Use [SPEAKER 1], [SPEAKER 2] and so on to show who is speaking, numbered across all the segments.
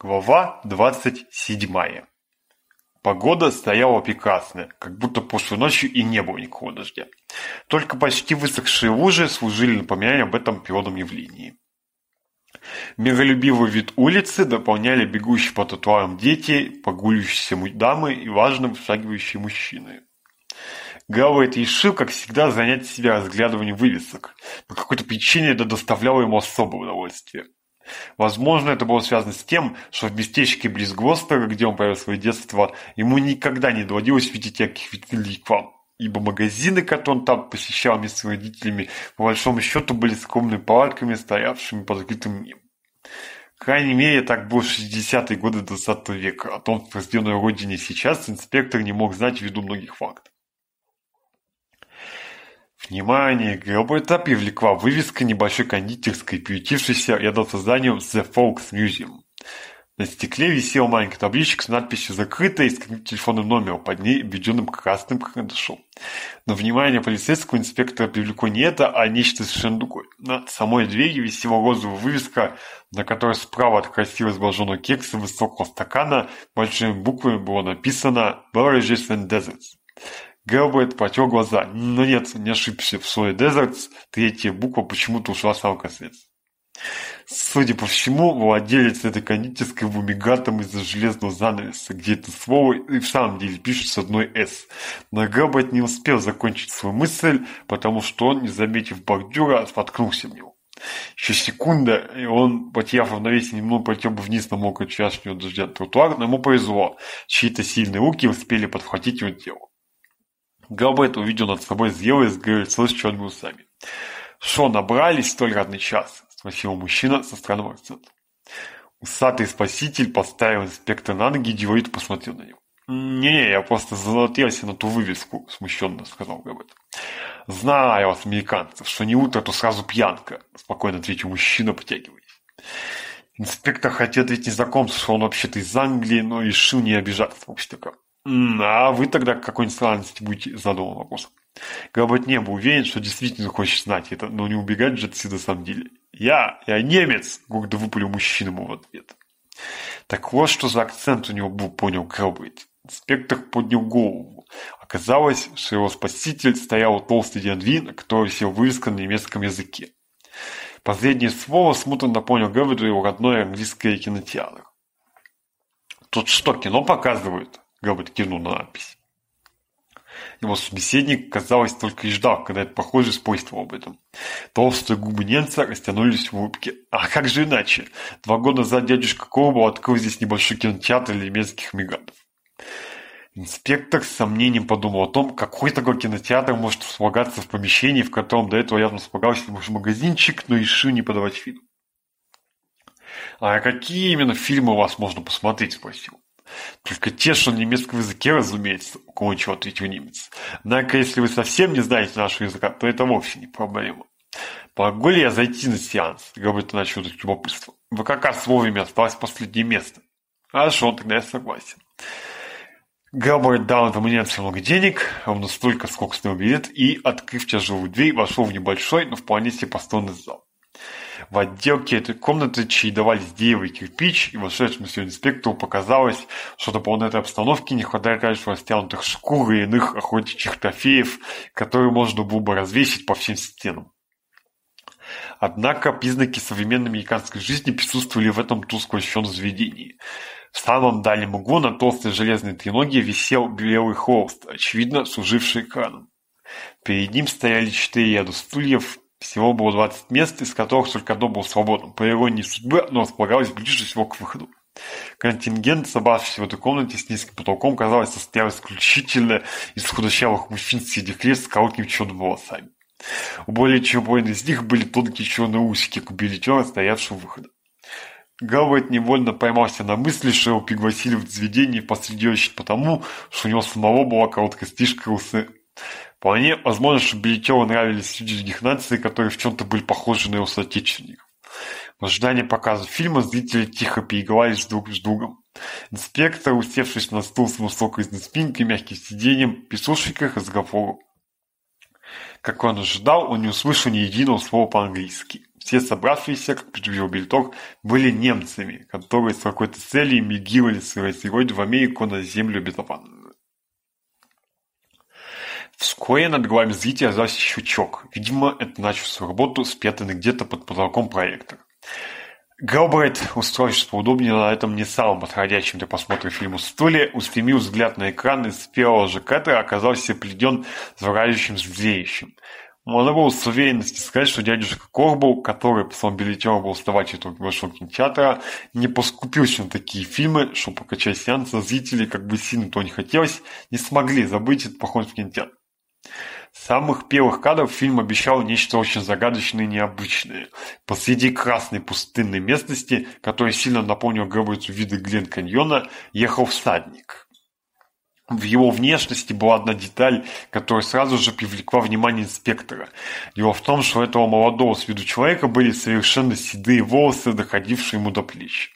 [SPEAKER 1] Глава 27. Погода стояла прекрасная, как будто после ночи и не было никакого дождя. Только почти высохшие лужи служили напоминанием об этом природном явлении. Миролюбивый вид улицы дополняли бегущие по тротуарам дети, погуляющиеся дамы и важно вышагивающие мужчины. Гауэйт решил, как всегда, занять себя разглядыванием вывесок. По какой-то причине это доставляло ему особое удовольствие – Возможно, это было связано с тем, что в местечке близ Глостера, где он провел свое детство, ему никогда не доводилось видеть ярких реквам, ибо магазины, которые он там посещал вместе с родителями, по большому счету были скромными палатками, стоявшими под закрытым, ним. Крайней мере, так было в 60-е годы 20 века. А О том, что произведено родине сейчас, инспектор не мог знать ввиду многих фактов. Внимание! Гробер Тапи влекла вывеска небольшой кондитерской, приютившейся рядом со зданием The Folks Museum. На стекле висел маленький табличек с надписью «Закрыто» и с телефонным номером, под ней обведенным красным карандашом. Но внимание полицейского инспектора привлекло не это, а нечто совершенно другое. На самой двери висела розовая вывеска, на которой справа от красиво изображенного кекса высокого стакана большими буквами было написано «Beverages and Deserts». Гэлбэт потер глаза. Нет, не ошибся в слове «дезертс», третья буква почему-то ушла с алкосвец. Судя по всему, владелец этой кондитерской вумигатом из-за железного занавеса, где это слово и в самом деле пишет с одной «с». Но Гэлбэт не успел закончить свою мысль, потому что он, не заметив бордюра, споткнулся в него. Еще секунда, и он, потеряв равновесие, немного потек бы вниз на мокрый чашню дождя тротуар, но ему повезло. Чьи-то сильные руки успели подхватить его тело. Габет увидел над собой съел и сговорился, что он был усами. «Шо, набрались столь родный час?» – спросил мужчина со странным акцентом. Усатый спаситель поставил инспектора на ноги и деловито посмотрел на него. «Не, я просто залотелся на ту вывеску», – смущенно сказал Габет. «Знаю вас, американцев, что не утро, то сразу пьянка», – спокойно ответил мужчина, потягиваясь. Инспектор хотел ответить незнакомцу, что он вообще-то из Англии, но решил не обижаться общепита. А вы тогда к какой странности будете задал вопрос. Габбат не был уверен, что действительно хочет знать это, но не убегать же отсюда на самом деле. Я, я немец, гордо выпалил мужчина ему в ответ. Так вот, что за акцент у него был, понял Габбат. Инспектор поднял голову. Оказалось, что его спаситель стоял толстый дядвин, который сел вывеска на немецком языке. Последнее слово смутно напомнил Гэвиду его родной английский кинотеатр. «Тут что, кино показывают?» Говорит, кивнул на надпись. Его собеседник, казалось, только и ждал, когда это похоже спойствовал об этом. Толстые губы немца растянулись в улыбке. А как же иначе? Два года назад дядюшка Колбу открыл здесь небольшой кинотеатр для немецких мигантов. Инспектор с сомнением подумал о том, какой такой кинотеатр может располагаться в помещении, в котором до этого явно располагался может магазинчик, но решил не подавать виду. «А какие именно фильмы у вас можно посмотреть?» – спросил. Только те, а что на немецком языке, разумеется, у кого чего ответил немец. Однако, если вы совсем не знаете нашего языка, то это вовсе не проблема. Могу ли я зайти на сеанс? Габриэль начал с любопытством. Вы как раз вовремя осталось последнее место. Хорошо, тогда я согласен. Габбард дал этому немцу много денег, ровно столько, сколько стоил билет, и, открыв тяжелую дверь, вошел в небольшой, но вполне себе просторный зал. В отделке этой комнаты чередовались дерево и кирпич, и вошедшему инспектору показалось, что дополнительной обстановки не хватает количества стянутых шкур и иных охотничьих трофеев, которые можно было бы развесить по всем стенам. Однако признаки современной американской жизни присутствовали в этом тускло освещенном заведении. В самом дальнем углу на толстой железной треноге висел белый холст, очевидно служивший экраном. Перед ним стояли четыре ряда стульев, всего было 20 мест, из которых только одно было свободным. По иронии судьбы, оно располагалось ближе всего к выходу. Контингент, собравшийся в этой комнате с низким потолком, казалось, состоял исключительно из худощавых мужчин средних лет с короткими черными волосами. У более чем половины из них были тонкие черные усики, как у билетера, стоявшего у выхода. Гавайт невольно поймался на мысли, что его пригласили в заведение посреди очередь потому, что у него самого была короткая стрижка усы. Вполне возможно, что Белякову нравились люди Гихнации, которые в чем-то были похожи на его соотечественников. В ожидании показа фильма зрители тихо переговорились друг с другом. Инспектор, усевшись на стул с высокой спинкой, и мягким сиденьем, прислушал к их разговору. Как он ожидал, он не услышал ни единого слова по-английски. Все собравшиеся, как предупредил Бельток, были немцами, которые с какой-то целью мигивали, с своей в Америку на землю обетованную. Вскоре над углами зрителя зажегся щучок. Видимо, это начал свою работу, спрятанный где-то под потолком проектор. Галбрайт, устроившись поудобнее на этом не самом подходящем для просмотра фильму стуле, устремил взгляд на экран и с первого же кадра оказался пледен звораживающим зрелищем. Можно было с уверенностью сказать, что дядюшка Корбл, который по словам билетеру был основателем большого кинотеатра, не поскупился на такие фильмы, что покачать сеанса зрителей, как бы сильно то не хотелось, не смогли забыть этот поход в кинотеатр. Самых первых кадров фильм обещал нечто очень загадочное и необычное. Посреди красной пустынной местности, которая сильно напомнила гробницу виды Глен Каньона, ехал всадник. В его внешности была одна деталь, которая сразу же привлекла внимание инспектора. Дело в том, что у этого молодого с виду человека были совершенно седые волосы, доходившие ему до плеч.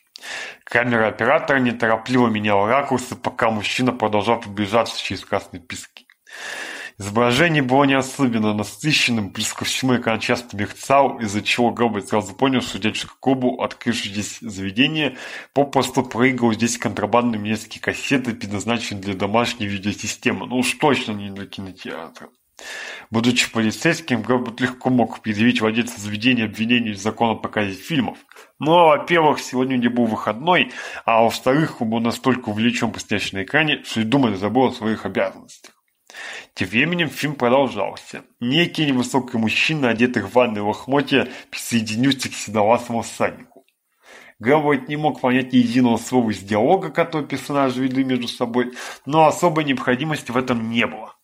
[SPEAKER 1] Камера оператора неторопливо меняла ракурсы, пока мужчина продолжал приближаться через красные пески. Изображение было не особенно насыщенным предсказчимой кончастно мерцал, из-за чего Роберт сразу понял, что дядюшка Кобу, открыл здесь заведение, попросту проиграл здесь контрабандные немецкие кассеты, предназначенные для домашней видеосистемы. Ну уж точно не для кинотеатра. Будучи полицейским, Герберт легко мог предъявить владельца заведения обвинение в закона показе фильмов. Но, во-первых, сегодня у него был выходной, а во-вторых, он был настолько увлечен предстоящим на экране, что и думать забыл о своих обязанностях. Тем временем фильм продолжался. Некий невысокий мужчина, одетый в ванной лохмотья, присоединился к седовласому всаднику. Гэллоуэйт не мог понять ни единого слова из диалога, который персонажи вели между собой, но особой необходимости в этом не было.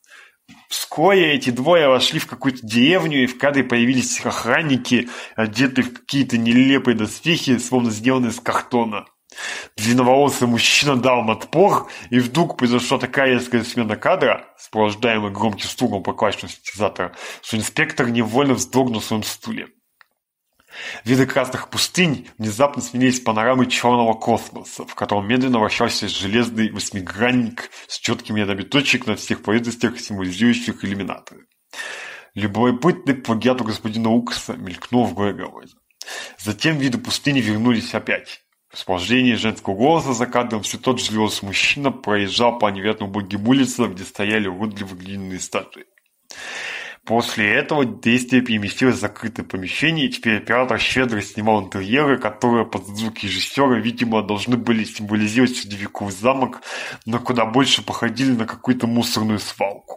[SPEAKER 1] Вскоре эти двое вошли в какую-то деревню, и в кадре появились охранники, одетые в какие-то нелепые доспехи, словно сделанные из картона. Длинноволосый мужчина дал на отпор, и вдруг произошла такая резкая смена кадра, сопровождаемая громким стуком по клавишам синтезатора, что инспектор невольно вздрогнул в своем стуле. Виды красных пустынь внезапно сменились панорамой черного космоса, в котором медленно вращался железный восьмигранник с четкими рядами точек на всех поверхностях, символизирующих иллюминаторы. Любопытный плагиату господина Укса мелькнул в голове. Затем виды пустыни вернулись опять. Расположение женского голоса за кадром все тот же голос мужчина, проезжал по невероятно убогим улицам, где стояли уродливо глиняные статуи. После этого действие переместилось в закрытое помещение, и теперь оператор щедро снимал интерьеры, которые под звуки режиссера, видимо, должны были символизировать средневековый замок, но куда больше походили на какую-то мусорную свалку.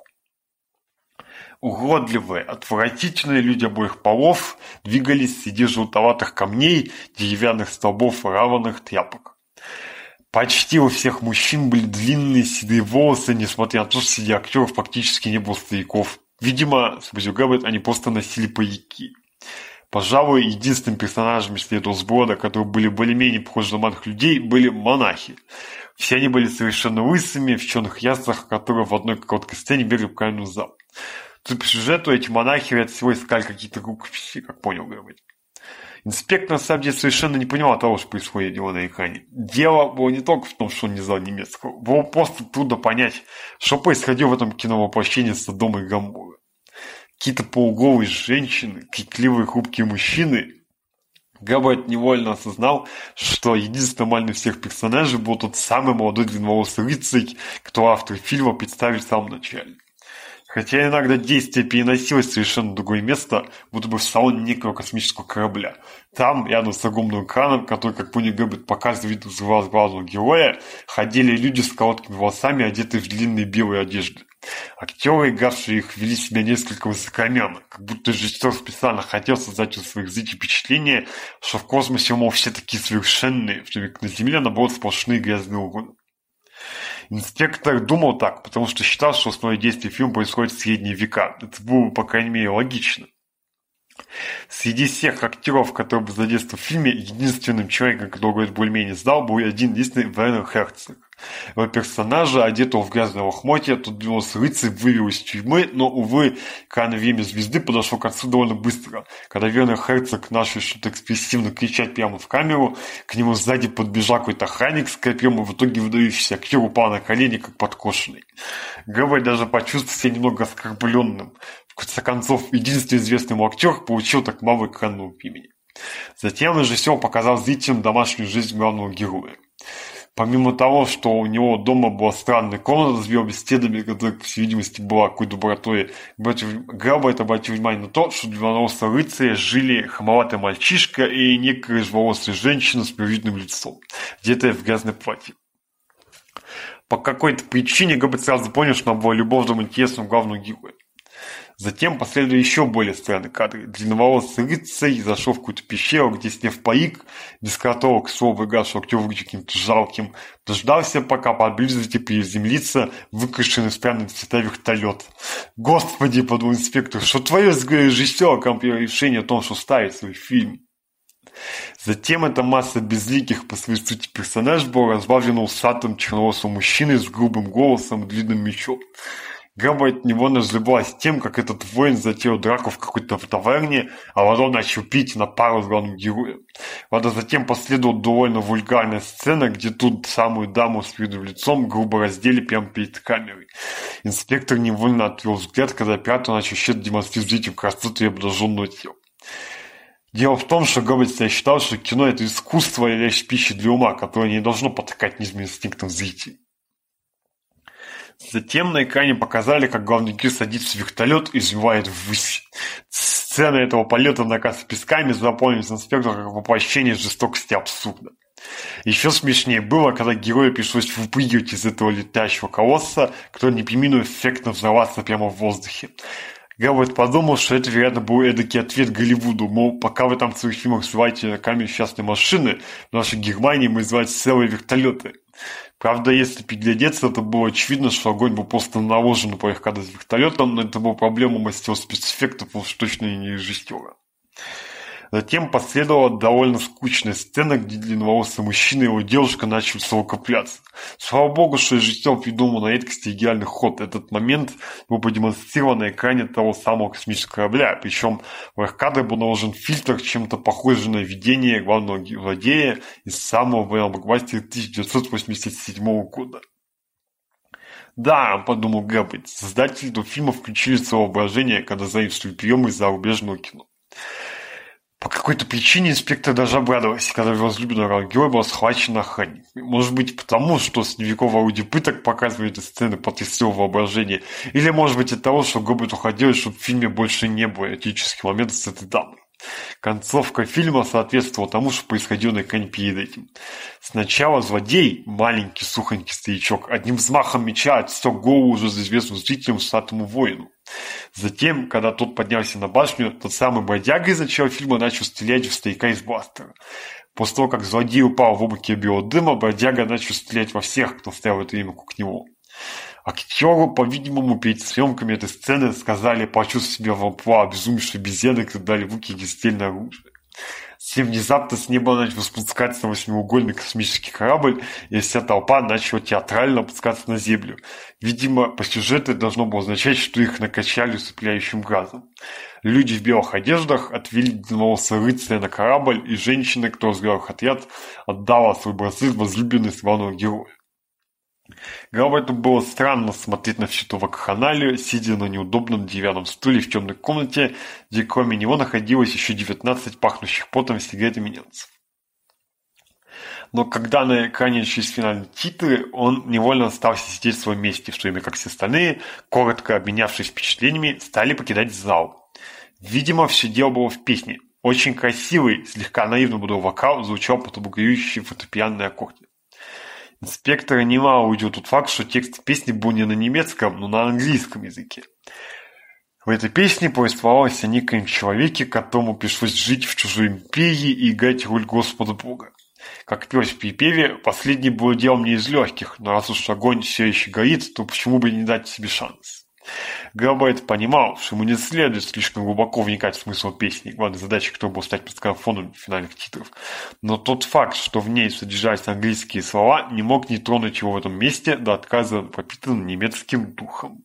[SPEAKER 1] Угодливые, отвратительные люди обоих полов двигались среди желтоватых камней, деревянных столбов и раваных тряпок. Почти у всех мужчин были длинные седые волосы, несмотря на то, что среди актеров практически не было стариков. Видимо, Сабзю Габбет, они просто носили парики. Пожалуй, единственным персонажами среди этого сброда, которые были более-менее похожи на молодых людей, были монахи. Все они были совершенно лысыми, в черных яслах, которые в одной короткой сцене бегали по каменному зал. Ты эти монахи от всего искали какие-то глупости, как понял Громыч. Инспектор, на самом деле, совершенно не понимал того, что происходит его на экране. Дело было не только в том, что он не знал немецкого. Было просто трудно понять, что происходило в этом кино с Содома и Гамбурга. Какие-то полуголые женщины, китливые хрупкие мужчины. Габбайт невольно осознал, что единственным нормальным всех персонажей был тот самый молодой длинноволосый рыцарь, кто автор фильма представит в самом начале. Хотя иногда действия переносилось совершенно в другое место, будто бы в салон некого космического корабля. Там, рядом с огромным экраном, который, как понял Гэббет, показывает взрывал главного героя, ходили люди с короткими волосами, одетые в длинные белые одежды. Актеры, игравшие их, вели себя несколько высокомерно, как будто режиссер специально хотел создать у своих зрителей впечатление, что в космосе, мол, все такие совершенные, в то время на Земле, наоборот, сплошные грязные угоны. Инспектор думал так, потому что считал, что основное действие фильма происходит в средние века. Это было, по крайней мере, логично. Среди всех актеров, которые был задействован в фильме, единственным человеком, которого это более-менее знал, был один единственный Вернер Херцог во персонажа, одетого в грязного хмотья. Тут Белос рыцарь вывел из тюрьмы, но, увы, крайне время звезды подошел к концу довольно быстро. Когда верный Херцог начал что-то экспрессивно кричать прямо в камеру, к нему сзади подбежал какой-то охранник с копьем, и в итоге выдающийся актер упал на колени, как подкошенный. Гавай даже почувствовал себя немного оскорбленным. В конце концов, единственный известный ему актер получил так мало экранного времени. Затем режиссер показал зрителям домашнюю жизнь главного героя. Помимо того, что у него дома была странная комната с белыми стенами, которая, по всей видимости, была какой-то братой. лабораторией, Грабайт обратил внимание на то, что длинноволосые рыцаря жили хамоватый мальчишка и некая рыжеволосая женщина с привидным лицом, где-то в грязной платье. По какой-то причине Габбет сразу понял, что она была любовным интересом главного героя. Затем последовали еще более странные кадры. Длинноволосый рыцарь зашел в какую-то пещеру, где, сняв парик, без которого, к слову, игра актер выглядит каким-то жалким, дождался, пока поблизости приземлится выкрашенный в странные цвета вертолет. Господи, подумал инспектор, что твое режиссер компьютер решение о том, что ставит свой фильм. Затем эта масса безликих по своей сути персонаж была разбавлена усатым черноволосым мужчиной с грубым голосом и длинным мечом габает него называлась тем, как этот воин затеял драку в какой-то таверне, а потом начал пить на пару с главным героем. Правда, затем последовала довольно вульгарная сцена, где тут самую даму с виду лицом грубо раздели прямо перед камерой. Инспектор невольно отвел взгляд, когда пираты начал щедро демонстрировать им красоту и обнаженную тело. Дело в том, что Гоббит я считал, что кино – это искусство и лишь пища для ума, которое не должно потакать низменным инстинктам зрителей. Затем на экране показали, как главный герой садится в вертолет и взмывает ввысь. Сцена этого полета на песками, запомнилась инспектору как воплощение жестокости абсурда. Еще смешнее было, когда герою пришлось выпрыгивать из этого летающего колосса, который не приминул эффектно взорваться прямо в воздухе. Гавайт подумал, что это, вероятно, был эдакий ответ Голливуду, мол, пока вы там в своих фильмах зваете камень частной машины, в нашей Германии мы звать целые вертолеты. Правда, если приглядеться, это было очевидно, что огонь был просто наложен по их кадр с вертолетом, но это была проблема мастер спецэффектов уж точно не режиссера. Затем последовала довольно скучная сцена, где длинноволосый мужчина и его девушка начали совокупляться. Слава богу, что Жител придумал на редкости идеальный ход. Этот момент был продемонстрирован на экране того самого космического корабля, причем в их кадре был наложен фильтр, чем-то похожий на видение главного злодея из самого военного 1987 года. Да, подумал Гэббит, создатели этого фильма включили в свое воображение, когда заимствовали приемы из зарубежного кино по какой-то причине инспектор даже обрадовался, когда возлюбленного героя была схвачена Хэнни. Может быть, потому, что средневековые ауди показывает показывают эти сцены потрясного воображения. Или, может быть, от того, что Гоббит уходил, чтобы в фильме больше не было этических моментов с этой дамой. Концовка фильма соответствовала тому, что происходило на экране перед этим. Сначала злодей, маленький сухонький старичок, одним взмахом меча отстек голову уже известным зрителям сатому воину. Затем, когда тот поднялся на башню, тот самый бродяга из начала фильма начал стрелять в старика из бластера. После того, как злодей упал в облаке белого дыма, бродяга начал стрелять во всех, кто стоял в эту имя к нему. Актеру, по-видимому, перед съемками этой сцены сказали почувствовать себя в амплуа обезумевшей бездны, когда дали в руки огнестрельное оружие. Всем внезапно с неба начал спускаться на восьмиугольный космический корабль, и вся толпа начала театрально опускаться на землю. Видимо, по сюжету это должно было означать, что их накачали усыпляющим газом. Люди в белых одеждах отвели длинноволосого рыцаря на корабль, и женщина, кто возглавил их отряд, отдала свой браслет возлюбленной главного героя. Роберт было странно смотреть на всю эту вакханалию, сидя на неудобном деревянном стуле в темной комнате, где кроме него находилось еще 19 пахнущих потом и сигаретами немцев. Но когда на экране начались финальные титры, он невольно остался сидеть в своем месте, в то время как все остальные, коротко обменявшись впечатлениями, стали покидать зал. Видимо, все дело было в песне. Очень красивый, слегка наивно буду вокал звучал под обугающий фотопианный аккорд. Инспектора немало уйдет тот факт, что текст песни был не на немецком, но на английском языке. В этой песне повествовалось о неком человеке, которому пришлось жить в чужой империи и играть роль Господа Бога. Как пес в припеве, последний был делом не из легких, но раз уж огонь все еще горит, то почему бы не дать себе шанс? Габайт понимал, что ему не следует слишком глубоко вникать в смысл песни, главной задачей кто был стать подскафоном финальных титров. Но тот факт, что в ней содержались английские слова, не мог не тронуть его в этом месте, до отказа пропитан немецким духом.